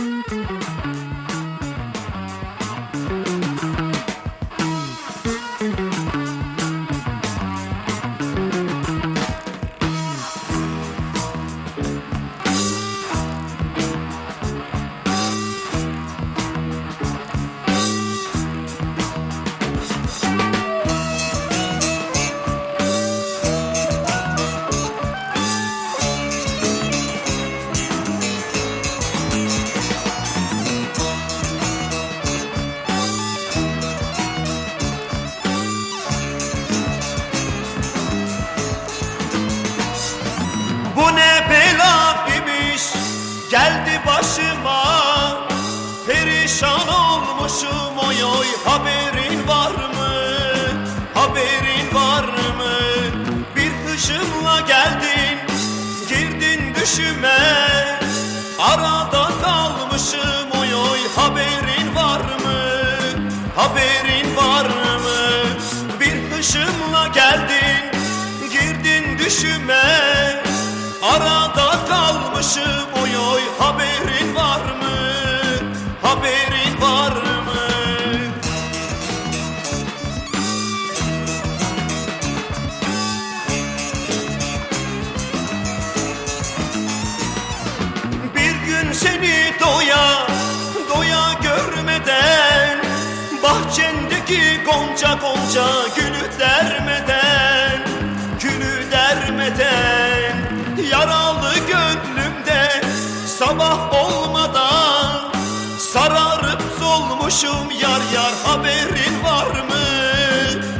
Música oy haberin var mı? Haberin var mı? Bir hışımla geldin girdin düşüme Arada kalmışım oy oy haberin var mı? Haberin var mı? Bir hışımla geldin girdin düşüme Arada kalmışım gonca gonca gülü dermeden Gülü dermeden Yaralı gönlümde sabah olmadan Sararıp solmuşum yar yar haberin var mı?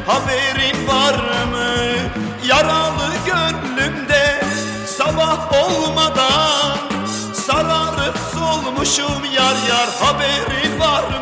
Haberin var mı? Yaralı gönlümde sabah olmadan Sararıp solmuşum yar yar haberin var mı?